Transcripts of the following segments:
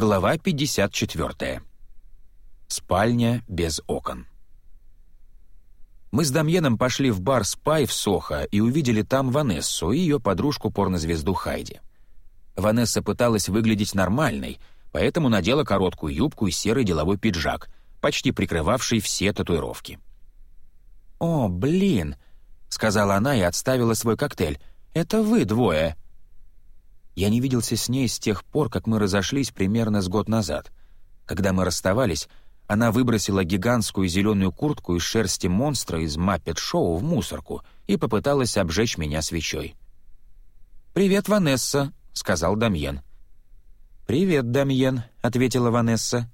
Глава 54. Спальня без окон. Мы с Дамьеном пошли в бар «Спай» в Сохо и увидели там Ванессу и ее подружку-порнозвезду Хайди. Ванесса пыталась выглядеть нормальной, поэтому надела короткую юбку и серый деловой пиджак, почти прикрывавший все татуировки. «О, блин!» — сказала она и отставила свой коктейль. «Это вы двое!» Я не виделся с ней с тех пор, как мы разошлись примерно с год назад. Когда мы расставались, она выбросила гигантскую зеленую куртку из шерсти монстра из Маппет-шоу в мусорку и попыталась обжечь меня свечой. «Привет, Ванесса», — сказал Дамьен. «Привет, Дамьен», — ответила Ванесса.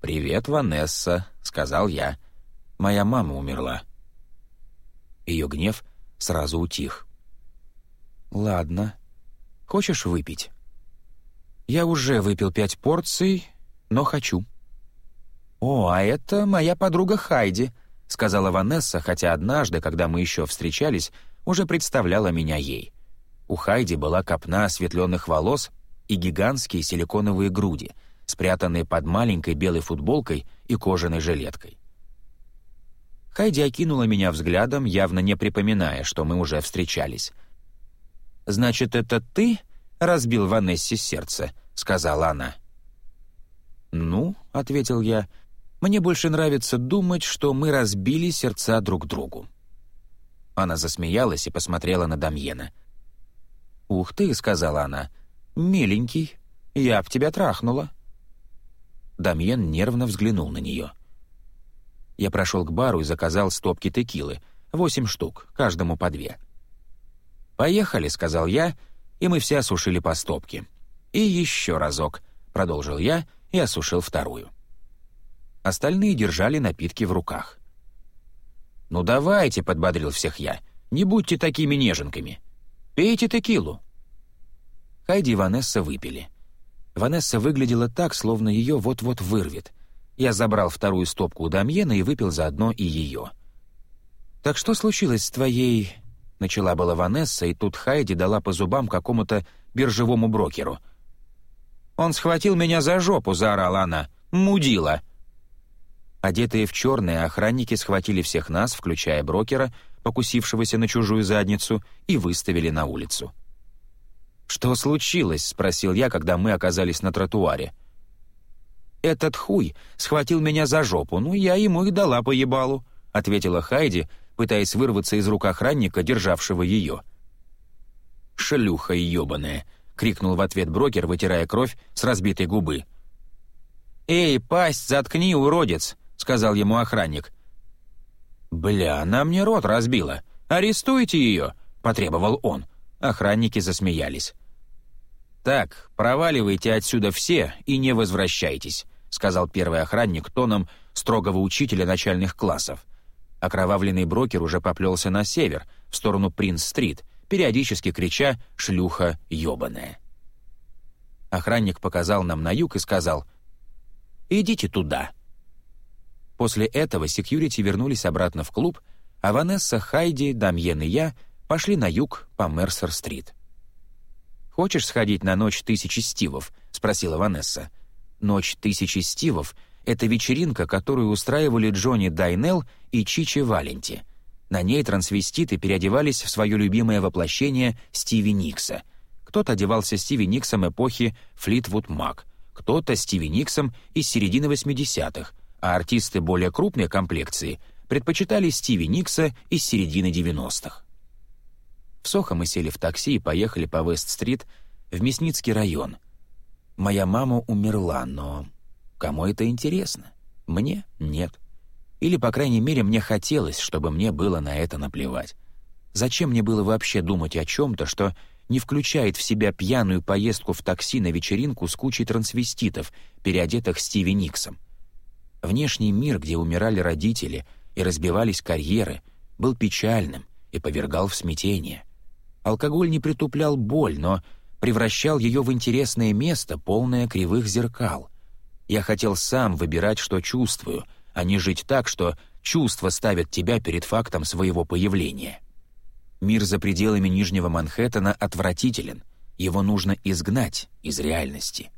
«Привет, Ванесса», — сказал я. «Моя мама умерла». Ее гнев сразу утих. «Ладно», Хочешь выпить?» «Я уже выпил пять порций, но хочу». «О, а это моя подруга Хайди», — сказала Ванесса, хотя однажды, когда мы еще встречались, уже представляла меня ей. У Хайди была копна осветленных волос и гигантские силиконовые груди, спрятанные под маленькой белой футболкой и кожаной жилеткой. Хайди окинула меня взглядом, явно не припоминая, что мы уже встречались — «Значит, это ты разбил Ванессе сердце?» — сказала она. «Ну», — ответил я, — «мне больше нравится думать, что мы разбили сердца друг другу». Она засмеялась и посмотрела на Дамьена. «Ух ты», — сказала она, — «миленький, я б тебя трахнула». Дамьен нервно взглянул на нее. Я прошел к бару и заказал стопки текилы, восемь штук, каждому по две. «Поехали», — сказал я, и мы все осушили по стопке. «И еще разок», — продолжил я и осушил вторую. Остальные держали напитки в руках. «Ну давайте», — подбодрил всех я, — «не будьте такими неженками. Пейте текилу». Хайди и Ванесса выпили. Ванесса выглядела так, словно ее вот-вот вырвет. Я забрал вторую стопку у Дамьена и выпил заодно и ее. «Так что случилось с твоей Начала была Ванесса, и тут Хайди дала по зубам какому-то биржевому брокеру. «Он схватил меня за жопу», — заорала она. «Мудила!» Одетые в черное, охранники схватили всех нас, включая брокера, покусившегося на чужую задницу, и выставили на улицу. «Что случилось?» — спросил я, когда мы оказались на тротуаре. «Этот хуй схватил меня за жопу, ну я ему и дала по ебалу», — ответила Хайди, пытаясь вырваться из рук охранника, державшего ее. «Шлюха ебаная!» — крикнул в ответ брокер, вытирая кровь с разбитой губы. «Эй, пасть, заткни, уродец!» — сказал ему охранник. «Бля, она мне рот разбила. Арестуйте ее!» — потребовал он. Охранники засмеялись. «Так, проваливайте отсюда все и не возвращайтесь», — сказал первый охранник тоном строгого учителя начальных классов. Окровавленный брокер уже поплелся на север, в сторону Принц-стрит, периодически крича «шлюха ёбаная». Охранник показал нам на юг и сказал «Идите туда». После этого секьюрити вернулись обратно в клуб, а Ванесса, Хайди, Дамьен и я пошли на юг по Мерсер-стрит. «Хочешь сходить на ночь тысячи стивов?» — спросила Ванесса. «Ночь тысячи стивов это вечеринка, которую устраивали Джонни Дайнелл и Чичи Валенти. На ней трансвеститы переодевались в свое любимое воплощение Стиви Никса. Кто-то одевался Стиви Никсом эпохи Флитвуд Мак, кто-то Стиви Никсом из середины 80-х, а артисты более крупной комплекции предпочитали Стиви Никса из середины 90-х. В Сохо мы сели в такси и поехали по Вест-стрит в Мясницкий район. Моя мама умерла, но Кому это интересно? Мне — нет. Или, по крайней мере, мне хотелось, чтобы мне было на это наплевать. Зачем мне было вообще думать о чем-то, что не включает в себя пьяную поездку в такси на вечеринку с кучей трансвеститов, переодетых Стиви Никсом? Внешний мир, где умирали родители и разбивались карьеры, был печальным и повергал в смятение. Алкоголь не притуплял боль, но превращал ее в интересное место, полное кривых зеркал — я хотел сам выбирать, что чувствую, а не жить так, что чувства ставят тебя перед фактом своего появления. Мир за пределами Нижнего Манхэттена отвратителен, его нужно изгнать из реальности.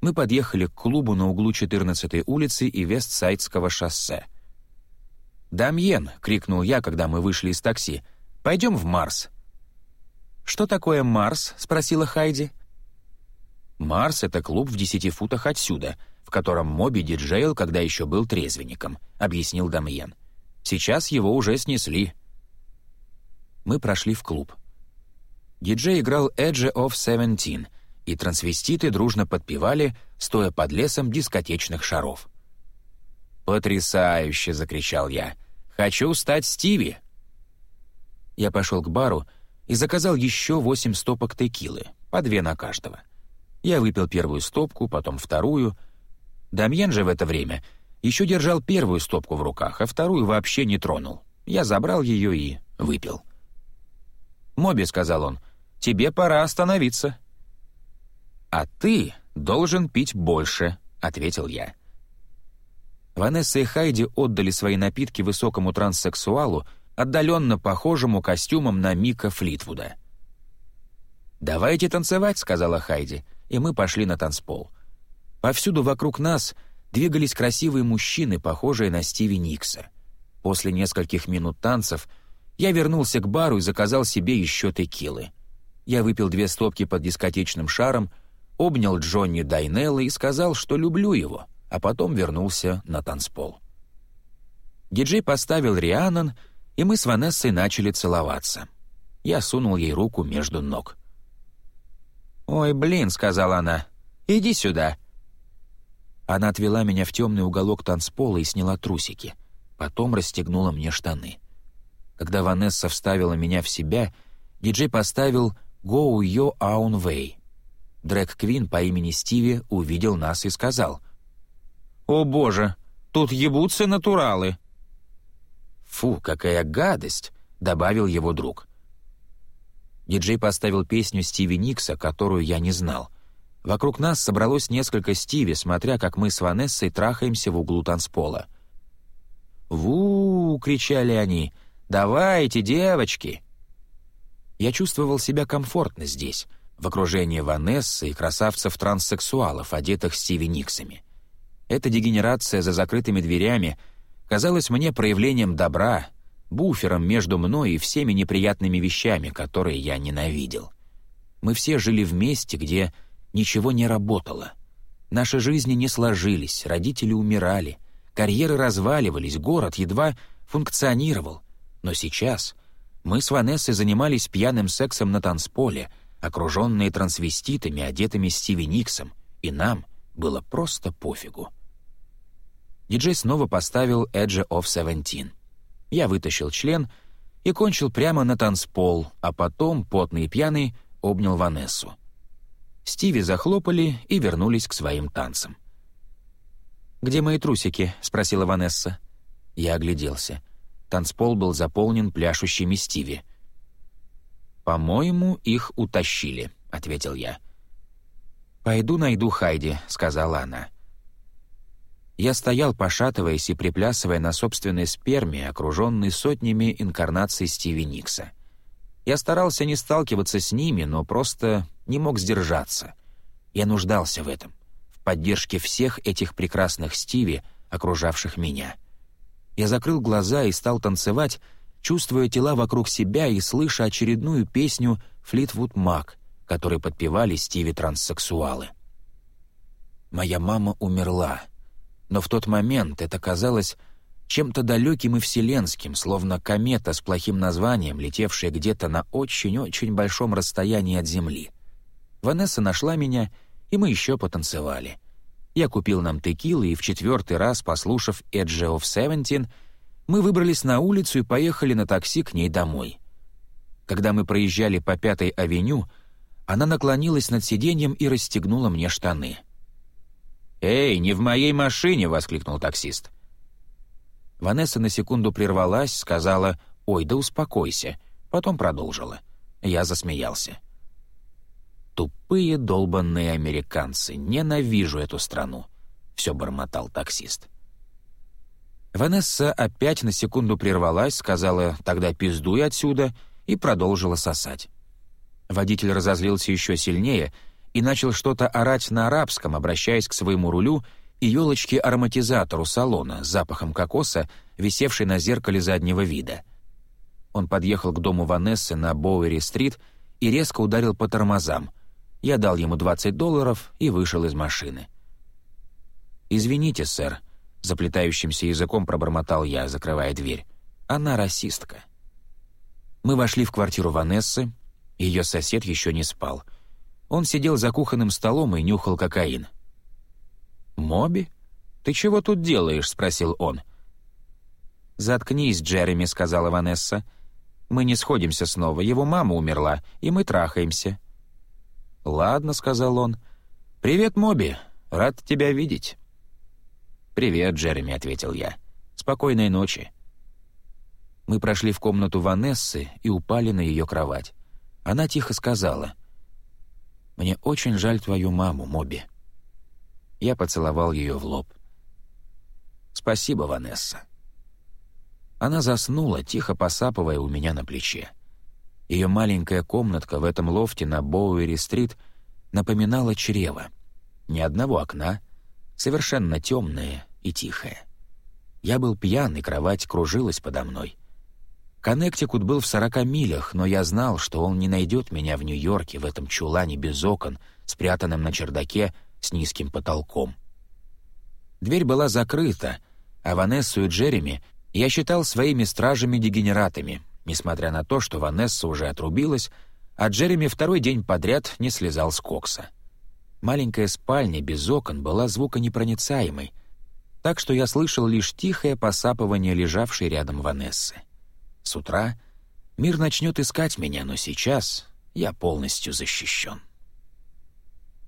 мы подъехали к клубу на углу 14-й улицы и Вестсайдского шоссе. «Дамьен!» — крикнул я, когда мы вышли из такси. «Пойдем в Марс!» «Что такое Марс?» — спросила Хайди. «Марс — это клуб в десяти футах отсюда, в котором Моби диджейл, когда еще был трезвенником», — объяснил Дамьен. «Сейчас его уже снесли». Мы прошли в клуб. Диджей играл «Edge of Seventeen», и трансвеститы дружно подпевали, стоя под лесом дискотечных шаров. «Потрясающе!» — закричал я. «Хочу стать Стиви!» Я пошел к бару и заказал еще восемь стопок текилы, по две на каждого. Я выпил первую стопку, потом вторую. Дамьен же в это время еще держал первую стопку в руках, а вторую вообще не тронул. Я забрал ее и выпил. «Моби», — сказал он, — «тебе пора остановиться». «А ты должен пить больше», — ответил я. Ванесса и Хайди отдали свои напитки высокому транссексуалу, отдаленно похожему костюмом на Мика Флитвуда. «Давайте танцевать», — сказала Хайди, и мы пошли на танцпол. Повсюду вокруг нас двигались красивые мужчины, похожие на Стиви Никса. После нескольких минут танцев я вернулся к бару и заказал себе еще текилы. Я выпил две стопки под дискотечным шаром, обнял Джонни Дайнелла и сказал, что люблю его, а потом вернулся на танцпол. Диджей поставил Рианон, и мы с Ванессой начали целоваться. Я сунул ей руку между ног. «Ой, блин», — сказала она, — «иди сюда». Она отвела меня в темный уголок танцпола и сняла трусики. Потом расстегнула мне штаны. Когда Ванесса вставила меня в себя, диджей поставил «Go Your Own Way», Дрэк Квин по имени Стиви увидел нас и сказал. «О боже, тут ебутся натуралы!» «Фу, какая гадость!» — добавил его друг. Диджей поставил песню Стиви Никса, которую я не знал. Вокруг нас собралось несколько Стиви, смотря как мы с Ванессой трахаемся в углу танцпола. «Ву!» — кричали они. «Давайте, девочки!» Я чувствовал себя комфортно здесь — в окружении Ванессы и красавцев-транссексуалов, одетых Стиви Никсами. Эта дегенерация за закрытыми дверями казалась мне проявлением добра, буфером между мной и всеми неприятными вещами, которые я ненавидел. Мы все жили вместе, где ничего не работало. Наши жизни не сложились, родители умирали, карьеры разваливались, город едва функционировал. Но сейчас мы с Ванессой занимались пьяным сексом на танцполе — окруженные трансвеститами, одетыми Стиви Никсом, и нам было просто пофигу. Диджей снова поставил Edge of Seventeen. Я вытащил член и кончил прямо на танцпол, а потом, потный и пьяный, обнял Ванессу. Стиви захлопали и вернулись к своим танцам. «Где мои трусики?» — спросила Ванесса. Я огляделся. Танцпол был заполнен пляшущими Стиви. «По-моему, их утащили», — ответил я. «Пойду найду Хайди», — сказала она. Я стоял, пошатываясь и приплясывая на собственной сперме, окруженный сотнями инкарнаций Стиви Никса. Я старался не сталкиваться с ними, но просто не мог сдержаться. Я нуждался в этом, в поддержке всех этих прекрасных Стиви, окружавших меня. Я закрыл глаза и стал танцевать, чувствуя тела вокруг себя и слыша очередную песню «Флитвуд Мак», которой подпевали Стиви-транссексуалы. Моя мама умерла, но в тот момент это казалось чем-то далеким и вселенским, словно комета с плохим названием, летевшая где-то на очень-очень большом расстоянии от Земли. Ванесса нашла меня, и мы еще потанцевали. Я купил нам текилы и в четвертый раз, послушав «Edge of Seventeen», мы выбрались на улицу и поехали на такси к ней домой. Когда мы проезжали по Пятой авеню, она наклонилась над сиденьем и расстегнула мне штаны. «Эй, не в моей машине!» — воскликнул таксист. Ванесса на секунду прервалась, сказала «Ой, да успокойся», потом продолжила. Я засмеялся. «Тупые долбанные американцы, ненавижу эту страну», — все бормотал таксист. Ванесса опять на секунду прервалась, сказала «тогда пиздуй отсюда» и продолжила сосать. Водитель разозлился еще сильнее и начал что-то орать на арабском, обращаясь к своему рулю и елочке-ароматизатору салона с запахом кокоса, висевшей на зеркале заднего вида. Он подъехал к дому Ванессы на Боуэри-стрит и резко ударил по тормозам. Я дал ему 20 долларов и вышел из машины. «Извините, сэр», — заплетающимся языком пробормотал я, закрывая дверь. «Она расистка». Мы вошли в квартиру Ванессы, ее сосед еще не спал. Он сидел за кухонным столом и нюхал кокаин. «Моби? Ты чего тут делаешь?» — спросил он. «Заткнись, Джереми», — сказала Ванесса. «Мы не сходимся снова, его мама умерла, и мы трахаемся». «Ладно», — сказал он. «Привет, Моби, рад тебя видеть». «Привет, Джереми», — ответил я. «Спокойной ночи». Мы прошли в комнату Ванессы и упали на ее кровать. Она тихо сказала. «Мне очень жаль твою маму, Моби». Я поцеловал ее в лоб. «Спасибо, Ванесса». Она заснула, тихо посапывая у меня на плече. Ее маленькая комнатка в этом лофте на Боуэри-стрит напоминала чрево. Ни одного окна, совершенно темное и тихое. Я был пьян, и кровать кружилась подо мной. Коннектикут был в сорока милях, но я знал, что он не найдет меня в Нью-Йорке в этом чулане без окон, спрятанном на чердаке с низким потолком. Дверь была закрыта, а Ванессу и Джереми я считал своими стражами-дегенератами, несмотря на то, что Ванесса уже отрубилась, а Джереми второй день подряд не слезал с кокса. Маленькая спальня без окон была звуконепроницаемой, так что я слышал лишь тихое посапывание лежавшей рядом Ванессы. С утра мир начнет искать меня, но сейчас я полностью защищен.